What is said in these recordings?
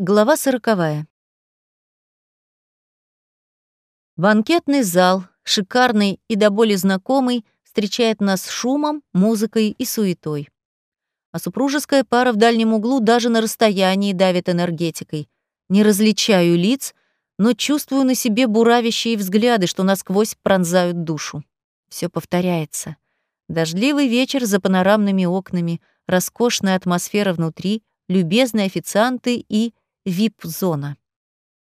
Глава сороковая. Банкетный зал, шикарный и до боли знакомый, встречает нас шумом, музыкой и суетой. А супружеская пара в дальнем углу даже на расстоянии давит энергетикой. Не различаю лиц, но чувствую на себе буравящие взгляды, что насквозь пронзают душу. Все повторяется. Дождливый вечер за панорамными окнами, роскошная атмосфера внутри, любезные официанты и вип-зона.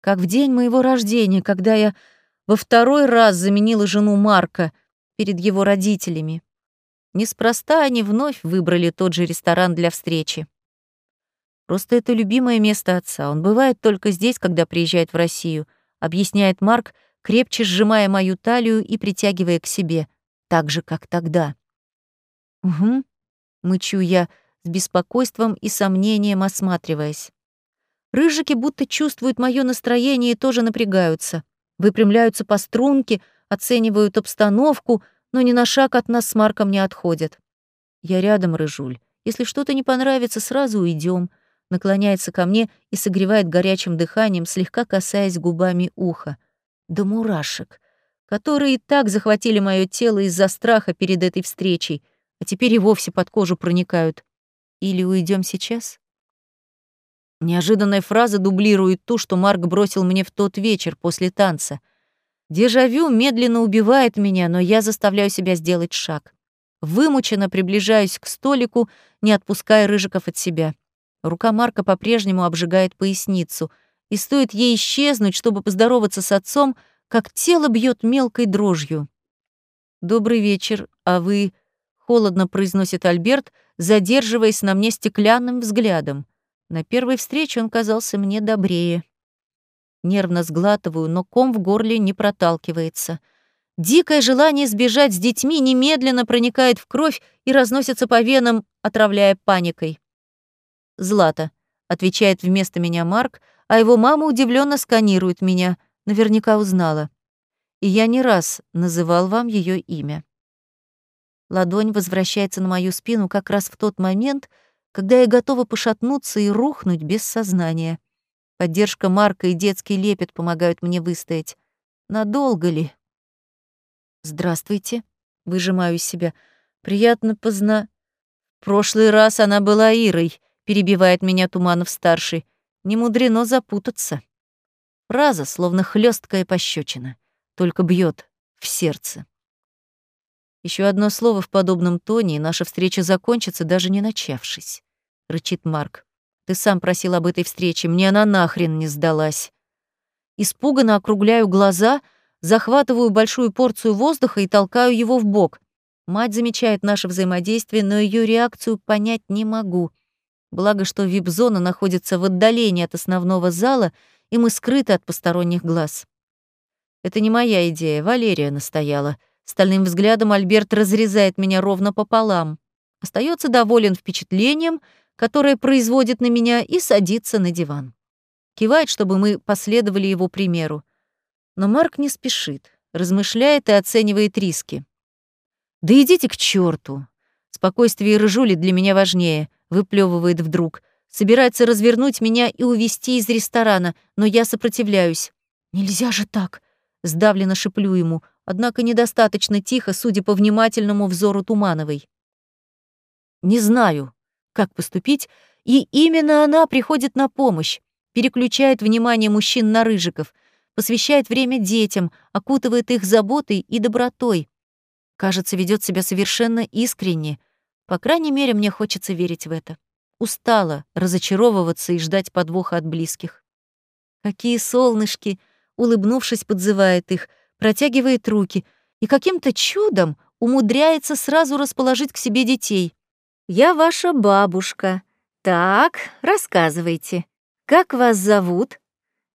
Как в день моего рождения, когда я во второй раз заменила жену Марка перед его родителями. Неспроста они вновь выбрали тот же ресторан для встречи. Просто это любимое место отца. Он бывает только здесь, когда приезжает в Россию, объясняет Марк, крепче сжимая мою талию и притягивая к себе, так же, как тогда. «Угу», — мычу я, с беспокойством и сомнением осматриваясь. Рыжики будто чувствуют мое настроение и тоже напрягаются. Выпрямляются по струнке, оценивают обстановку, но ни на шаг от нас с Марком не отходят. Я рядом, Рыжуль. Если что-то не понравится, сразу уйдем. Наклоняется ко мне и согревает горячим дыханием, слегка касаясь губами уха. Да мурашек, которые и так захватили мое тело из-за страха перед этой встречей, а теперь и вовсе под кожу проникают. Или уйдем сейчас? Неожиданная фраза дублирует ту, что Марк бросил мне в тот вечер после танца. Дежавю медленно убивает меня, но я заставляю себя сделать шаг. Вымученно приближаюсь к столику, не отпуская рыжиков от себя. Рука Марка по-прежнему обжигает поясницу, и стоит ей исчезнуть, чтобы поздороваться с отцом, как тело бьет мелкой дрожью. «Добрый вечер, а вы...» — холодно произносит Альберт, задерживаясь на мне стеклянным взглядом. На первой встрече он казался мне добрее. Нервно сглатываю, но ком в горле не проталкивается. Дикое желание сбежать с детьми немедленно проникает в кровь и разносится по венам, отравляя паникой. «Злата», — отвечает вместо меня Марк, а его мама удивленно сканирует меня, наверняка узнала. И я не раз называл вам ее имя. Ладонь возвращается на мою спину как раз в тот момент, когда я готова пошатнуться и рухнуть без сознания. Поддержка Марка и детский лепет помогают мне выстоять. Надолго ли? «Здравствуйте», — выжимаю из себя. «Приятно позна...» прошлый раз она была Ирой», — перебивает меня Туманов-старший. «Не мудрено запутаться». Фраза, словно хлесткая пощечина, только бьет в сердце. Еще одно слово в подобном тоне, и наша встреча закончится, даже не начавшись», — рычит Марк. «Ты сам просил об этой встрече, мне она нахрен не сдалась». Испуганно округляю глаза, захватываю большую порцию воздуха и толкаю его в бок. Мать замечает наше взаимодействие, но ее реакцию понять не могу. Благо, что вип-зона находится в отдалении от основного зала, и мы скрыты от посторонних глаз. Это не моя идея, Валерия настояла — Стальным взглядом Альберт разрезает меня ровно пополам. Остается доволен впечатлением, которое производит на меня, и садится на диван. Кивает, чтобы мы последовали его примеру. Но Марк не спешит, размышляет и оценивает риски. «Да идите к черту! Спокойствие Рыжули для меня важнее», — выплевывает вдруг. Собирается развернуть меня и увести из ресторана, но я сопротивляюсь. «Нельзя же так!» — сдавленно шеплю ему однако недостаточно тихо, судя по внимательному взору Тумановой. Не знаю, как поступить, и именно она приходит на помощь, переключает внимание мужчин на рыжиков, посвящает время детям, окутывает их заботой и добротой. Кажется, ведет себя совершенно искренне. По крайней мере, мне хочется верить в это. Устала разочаровываться и ждать подвоха от близких. Какие солнышки! Улыбнувшись, подзывает их — протягивает руки и каким-то чудом умудряется сразу расположить к себе детей. «Я ваша бабушка. Так, рассказывайте. Как вас зовут?»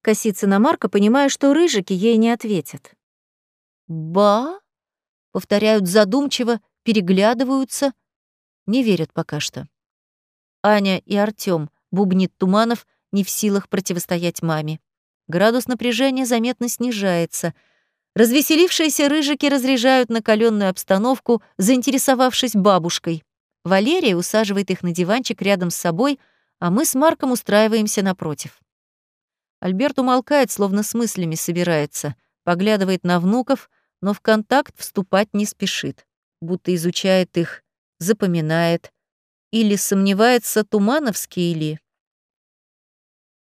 Косится на Марка, понимая, что рыжики ей не ответят. «Ба?» — повторяют задумчиво, переглядываются, не верят пока что. Аня и Артём, бубнит Туманов, не в силах противостоять маме. Градус напряжения заметно снижается — Развеселившиеся рыжики разряжают накаленную обстановку, заинтересовавшись бабушкой. Валерия усаживает их на диванчик рядом с собой, а мы с Марком устраиваемся напротив. Альберт умолкает, словно с мыслями собирается, поглядывает на внуков, но в контакт вступать не спешит, будто изучает их, запоминает или сомневается, тумановские ли.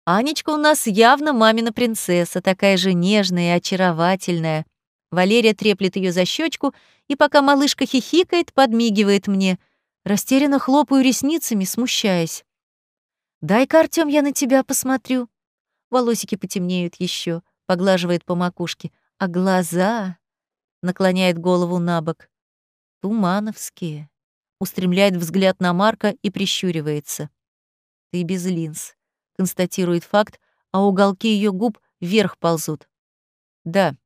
Анечка у нас явно мамина принцесса, такая же нежная и очаровательная. Валерия треплет ее за щечку, и пока малышка хихикает, подмигивает мне. Растерянно хлопаю ресницами, смущаясь. «Дай-ка, Артём, я на тебя посмотрю». Волосики потемнеют еще, поглаживает по макушке. А глаза наклоняет голову на бок. Тумановские. Устремляет взгляд на Марка и прищуривается. Ты без линз. Констатирует факт, а уголки ее губ вверх ползут. Да.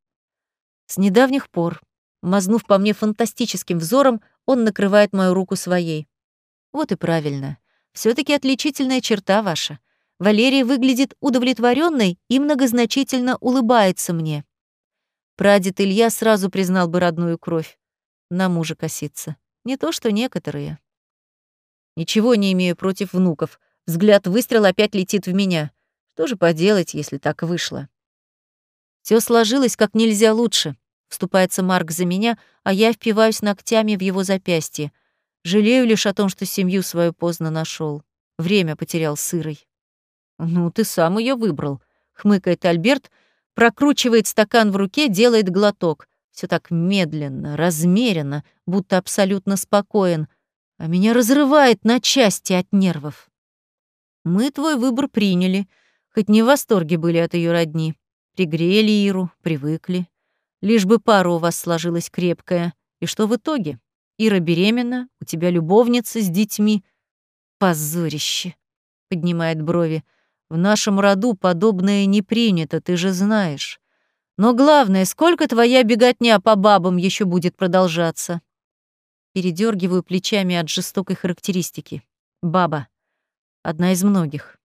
С недавних пор, мазнув по мне фантастическим взором, он накрывает мою руку своей. Вот и правильно. все таки отличительная черта ваша. Валерия выглядит удовлетворенной и многозначительно улыбается мне. Прадед Илья сразу признал бы родную кровь. На мужа косится. Не то, что некоторые. Ничего не имею против внуков. Взгляд выстрела опять летит в меня. Что же поделать, если так вышло? Все сложилось как нельзя лучше. Вступается Марк за меня, а я впиваюсь ногтями в его запястье. Жалею лишь о том, что семью свою поздно нашел. Время потерял сырой. «Ну, ты сам ее выбрал», — хмыкает Альберт, — прокручивает стакан в руке, делает глоток. Все так медленно, размеренно, будто абсолютно спокоен, а меня разрывает на части от нервов. Мы твой выбор приняли, хоть не в восторге были от ее родни. Пригрели Иру, привыкли. Лишь бы пара у вас сложилась крепкая. И что в итоге? Ира беременна, у тебя любовница с детьми. Позорище, поднимает брови. В нашем роду подобное не принято, ты же знаешь. Но главное, сколько твоя беготня по бабам еще будет продолжаться? Передергиваю плечами от жестокой характеристики. Баба. Одна из многих.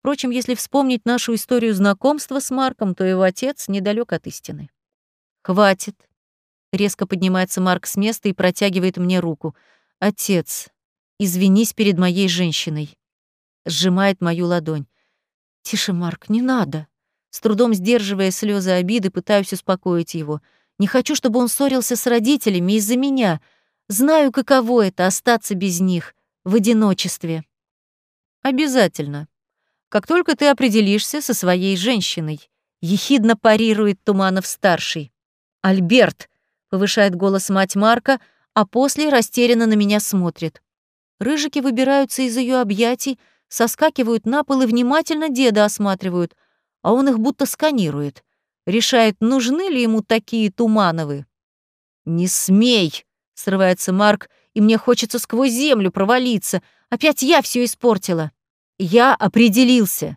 Впрочем, если вспомнить нашу историю знакомства с Марком, то его отец недалек от истины. «Хватит!» Резко поднимается Марк с места и протягивает мне руку. «Отец, извинись перед моей женщиной». Сжимает мою ладонь. «Тише, Марк, не надо!» С трудом сдерживая слезы обиды, пытаюсь успокоить его. «Не хочу, чтобы он ссорился с родителями из-за меня. Знаю, каково это — остаться без них, в одиночестве». «Обязательно. Как только ты определишься со своей женщиной», — ехидно парирует Туманов-старший. «Альберт!» — повышает голос мать Марка, а после растерянно на меня смотрит. Рыжики выбираются из ее объятий, соскакивают на пол и внимательно деда осматривают, а он их будто сканирует. Решает, нужны ли ему такие Тумановы. «Не смей!» — срывается Марк, и мне хочется сквозь землю провалиться. Опять я все испортила. Я определился.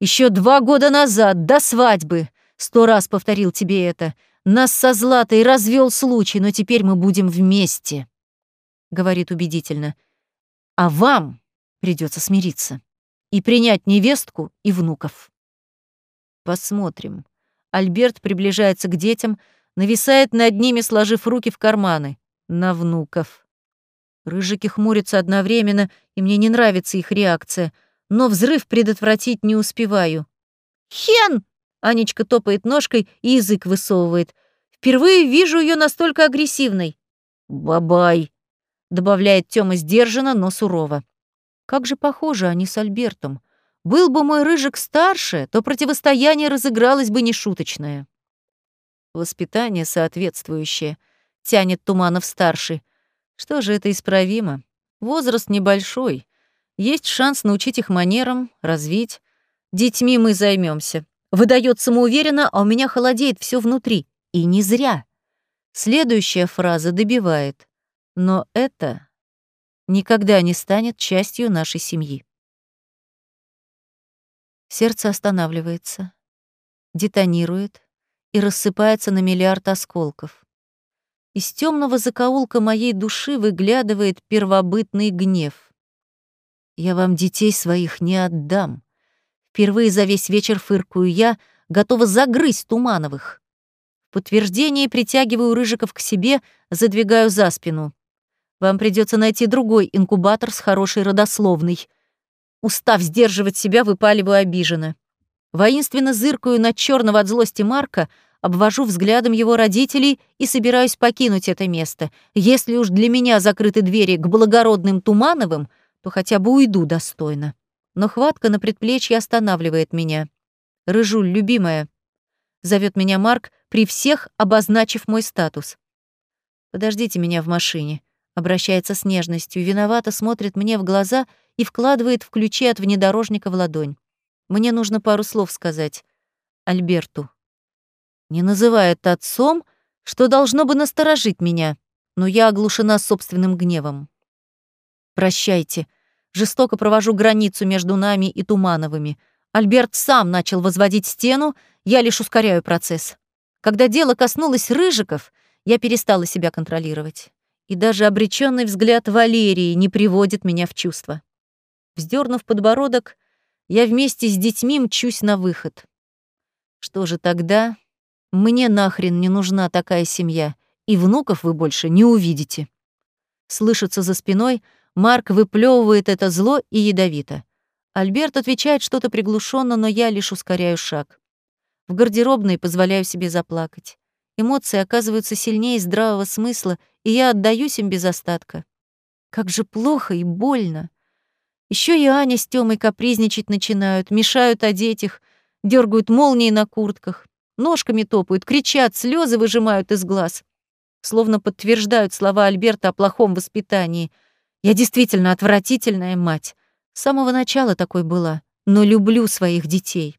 Еще два года назад, до свадьбы. Сто раз повторил тебе это. Нас со Златой развел случай, но теперь мы будем вместе. Говорит убедительно. А вам Придется смириться. И принять невестку и внуков. Посмотрим. Альберт приближается к детям, нависает над ними, сложив руки в карманы. На внуков. Рыжики хмурятся одновременно, и мне не нравится их реакция, но взрыв предотвратить не успеваю. «Хен!» — Анечка топает ножкой и язык высовывает. «Впервые вижу ее настолько агрессивной». «Бабай!» — добавляет Тёма сдержанно, но сурово. Как же похожи они с Альбертом. Был бы мой рыжик старше, то противостояние разыгралось бы нешуточное. Воспитание соответствующее, тянет Туманов-старший. Что же это исправимо? Возраст небольшой. Есть шанс научить их манерам, развить. Детьми мы займемся. Выдает самоуверенно, а у меня холодеет все внутри. И не зря. Следующая фраза добивает. Но это никогда не станет частью нашей семьи. Сердце останавливается, детонирует и рассыпается на миллиард осколков. Из темного закоулка моей души выглядывает первобытный гнев. Я вам детей своих не отдам. Впервые за весь вечер фыркую я, готова загрызть Тумановых. В подтверждение притягиваю Рыжиков к себе, задвигаю за спину. Вам придется найти другой инкубатор с хорошей родословной. Устав сдерживать себя, выпаливаю обиженно. Воинственно зыркаю на черного от злости Марка, обвожу взглядом его родителей и собираюсь покинуть это место. Если уж для меня закрыты двери к благородным Тумановым, то хотя бы уйду достойно. Но хватка на предплечье останавливает меня. «Рыжуль, любимая», — зовет меня Марк, при всех обозначив мой статус. «Подождите меня в машине», — обращается с нежностью, виновато смотрит мне в глаза и вкладывает в ключи от внедорожника в ладонь. Мне нужно пару слов сказать. Альберту. Не называет отцом, что должно бы насторожить меня, но я оглушена собственным гневом. Прощайте. Жестоко провожу границу между нами и Тумановыми. Альберт сам начал возводить стену, я лишь ускоряю процесс. Когда дело коснулось рыжиков, я перестала себя контролировать. И даже обреченный взгляд Валерии не приводит меня в чувство. Вздернув подбородок, я вместе с детьми мчусь на выход. Что же тогда? Мне нахрен не нужна такая семья, и внуков вы больше не увидите. Слышится за спиной, Марк выплевывает это зло и ядовито. Альберт отвечает что-то приглушенно, но я лишь ускоряю шаг. В гардеробной позволяю себе заплакать. Эмоции оказываются сильнее здравого смысла, и я отдаюсь им без остатка. Как же плохо и больно. Еще и Аня с Тёмой капризничать начинают, мешают одеть их, дергают молнии на куртках, ножками топают, кричат, слезы выжимают из глаз. Словно подтверждают слова Альберта о плохом воспитании. Я действительно отвратительная мать. С самого начала такой была, но люблю своих детей.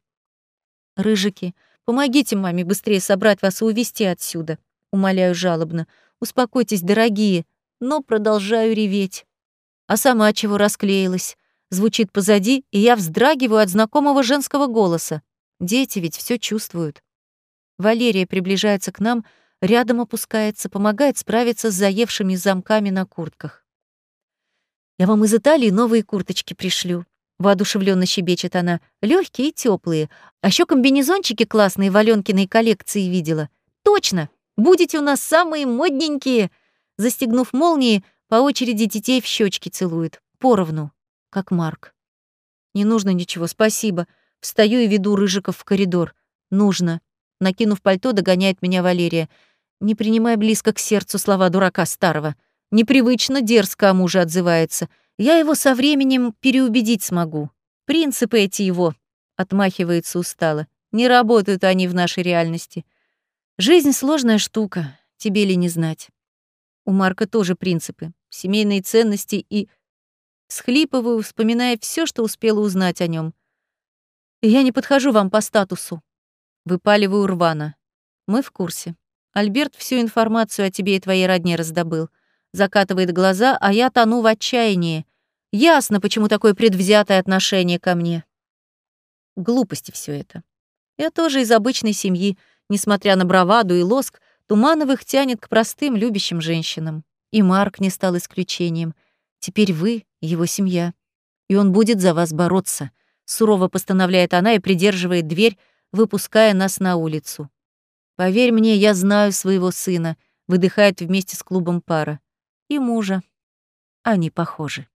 Рыжики, помогите маме быстрее собрать вас и увезти отсюда. Умоляю жалобно. Успокойтесь, дорогие, но продолжаю реветь. А сама чего расклеилась? Звучит позади, и я вздрагиваю от знакомого женского голоса. Дети ведь все чувствуют. Валерия приближается к нам, рядом опускается, помогает справиться с заевшими замками на куртках. «Я вам из Италии новые курточки пришлю», — воодушевленно щебечет она. Легкие и теплые. А еще комбинезончики классные в коллекции видела. Точно! Будете у нас самые модненькие!» Застегнув молнии, по очереди детей в щечки целует. Поровну, как Марк. «Не нужно ничего, спасибо. Встаю и веду Рыжиков в коридор. Нужно. Накинув пальто, догоняет меня Валерия. Не принимай близко к сердцу слова дурака старого. Непривычно дерзко о муже отзывается. Я его со временем переубедить смогу. Принципы эти его, отмахивается устало. Не работают они в нашей реальности. Жизнь сложная штука, тебе ли не знать. У Марка тоже принципы, семейные ценности и... Схлипываю, вспоминая все, что успела узнать о нем. Я не подхожу вам по статусу. Выпаливаю рвано. Мы в курсе. Альберт всю информацию о тебе и твоей родне раздобыл. Закатывает глаза, а я тону в отчаянии. Ясно, почему такое предвзятое отношение ко мне. Глупости все это. Я тоже из обычной семьи, несмотря на браваду и лоск, Тумановых тянет к простым, любящим женщинам. И Марк не стал исключением. Теперь вы — его семья. И он будет за вас бороться. Сурово постановляет она и придерживает дверь, выпуская нас на улицу. Поверь мне, я знаю своего сына, выдыхает вместе с клубом пара. И мужа. Они похожи.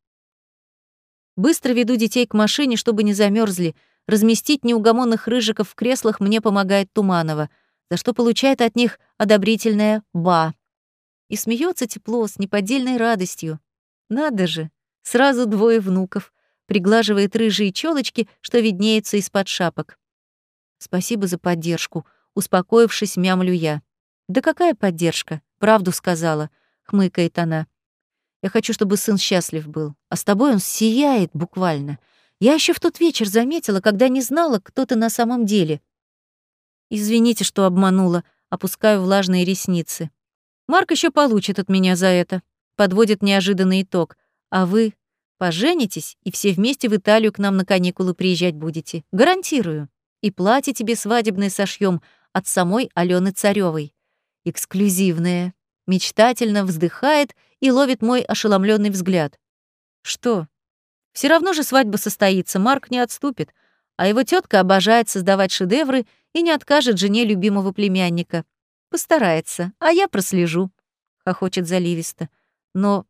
Быстро веду детей к машине, чтобы не замерзли. Разместить неугомонных рыжиков в креслах мне помогает Туманова, за что получает от них одобрительное «ба». И смеется тепло, с неподдельной радостью. Надо же, сразу двое внуков. Приглаживает рыжие челочки, что виднеются из-под шапок. Спасибо за поддержку. Успокоившись, мямлю я. Да какая поддержка? Правду сказала, хмыкает она. Я хочу, чтобы сын счастлив был, а с тобой он сияет буквально. Я еще в тот вечер заметила, когда не знала, кто ты на самом деле. Извините, что обманула, опускаю влажные ресницы. Марк еще получит от меня за это. Подводит неожиданный итог. А вы поженитесь и все вместе в Италию к нам на каникулы приезжать будете. Гарантирую и платье тебе свадебное сошьем от самой Алены Царевой. Эксклюзивное. Мечтательно вздыхает и ловит мой ошеломленный взгляд. Что? Все равно же свадьба состоится, Марк не отступит, а его тетка обожает создавать шедевры и не откажет жене любимого племянника. Постарается, а я прослежу, хохочет заливисто. Но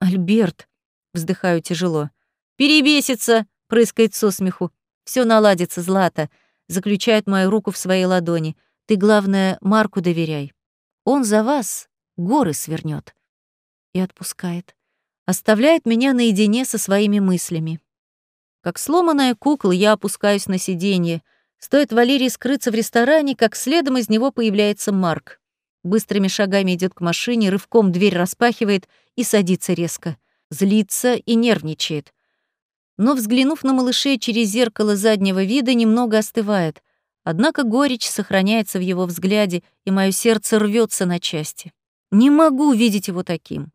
Альберт, вздыхаю тяжело. Перебесится, прыскает со смеху. Все наладится, Злата. Заключает мою руку в своей ладони. Ты, главное, Марку доверяй. Он за вас горы свернет. И отпускает. Оставляет меня наедине со своими мыслями. Как сломанная кукла, я опускаюсь на сиденье. Стоит Валерии скрыться в ресторане, как следом из него появляется Марк. Быстрыми шагами идет к машине, рывком дверь распахивает и садится резко. Злится и нервничает. Но, взглянув на малышей через зеркало заднего вида, немного остывает. Однако горечь сохраняется в его взгляде, и мое сердце рвется на части. Не могу видеть его таким.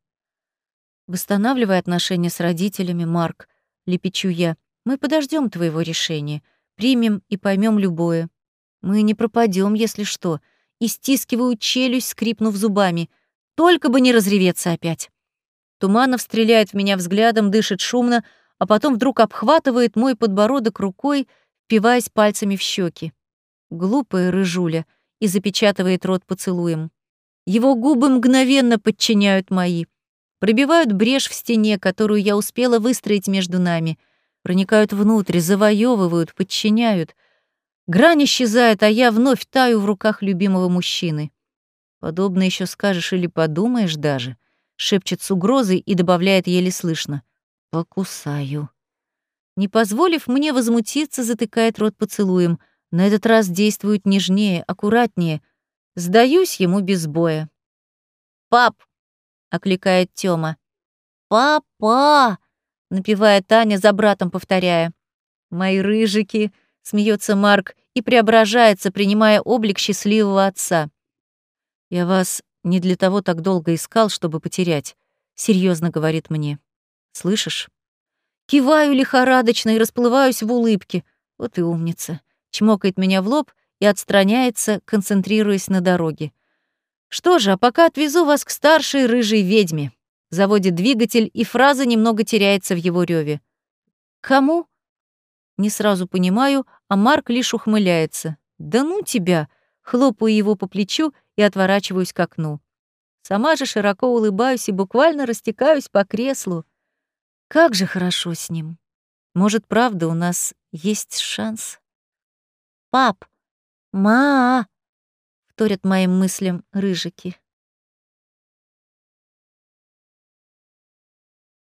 Восстанавливая отношения с родителями, Марк, лепечу я, мы подождем твоего решения, примем и поймем любое. Мы не пропадем, если что, и стискиваю челюсть, скрипнув зубами. Только бы не разреветься опять. Туманов стреляет в меня взглядом, дышит шумно, а потом вдруг обхватывает мой подбородок рукой, впиваясь пальцами в щеки. Глупая рыжуля, и запечатывает рот поцелуем. Его губы мгновенно подчиняют мои, пробивают брешь в стене, которую я успела выстроить между нами, проникают внутрь, завоевывают, подчиняют. Грань исчезает, а я вновь таю в руках любимого мужчины. Подобно еще скажешь или подумаешь даже, шепчет с угрозой и добавляет еле слышно. Покусаю. Не позволив мне возмутиться, затыкает рот поцелуем. На этот раз действует нежнее, аккуратнее. Сдаюсь ему без боя. «Пап!» — окликает Тёма. «Папа!» — напевает Таня за братом, повторяя. «Мои рыжики!» — смеется Марк и преображается, принимая облик счастливого отца. «Я вас не для того так долго искал, чтобы потерять», — серьезно говорит мне. «Слышишь?» Киваю лихорадочно и расплываюсь в улыбке. Вот и умница. Чмокает меня в лоб и отстраняется, концентрируясь на дороге. Что же, а пока отвезу вас к старшей рыжей ведьме. Заводит двигатель, и фраза немного теряется в его реве. Кому? Не сразу понимаю, а Марк лишь ухмыляется. Да ну тебя! Хлопаю его по плечу и отворачиваюсь к окну. Сама же широко улыбаюсь и буквально растекаюсь по креслу. Как же хорошо с ним. Может, правда, у нас есть шанс? «Пап! Ма!» — вторят моим мыслям рыжики.